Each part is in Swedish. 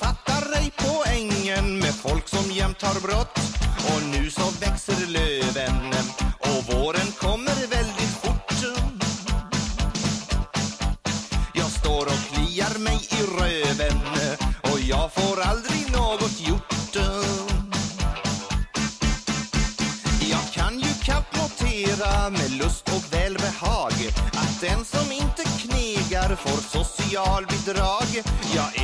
fattar ej poängen med folk som jämt har brått Och nu så växer löven och våren kommer väldigt fort. Jag står och kliar mig i röven och jag får aldrig något gjort. Jag kan ju kapnotera med lust och välbehag att den som inte knegar får socialbidrag. Jag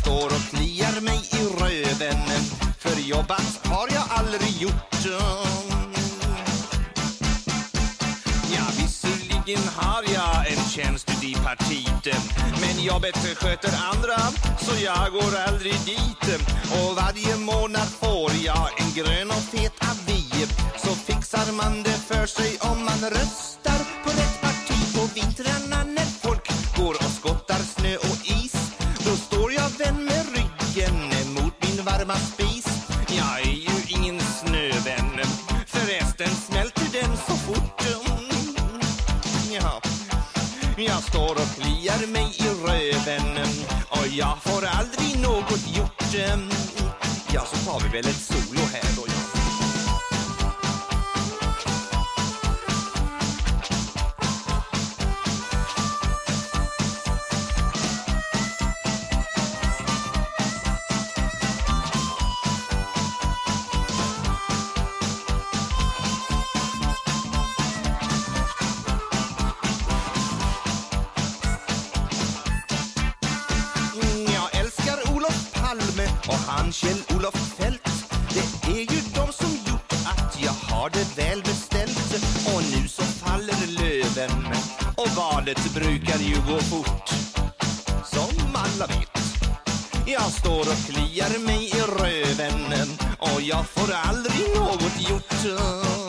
står och kliar mig i röven, för jobbat har jag aldrig gjort. Ja, visserligen har jag en tjänst i partiet Men jobbet sköter andra, så jag går aldrig dit Och varje månad får jag en grön och fet avi Så fixar man det för sig om man röstar på rätt parti På vintrarna när folk går och skor. Varma spis. Jag är ju ingen snövän. Förresten smälter den så fort mm. Ja. Jag står och kliar mig i röven. Och jag får aldrig och han Kjell-Olof Fält Det är ju de som gjort att jag har det väl beställt. Och nu så faller löven och valet brukar ju gå fort. Som alla vet jag står och kliar mig i röven och jag får aldrig något gjort.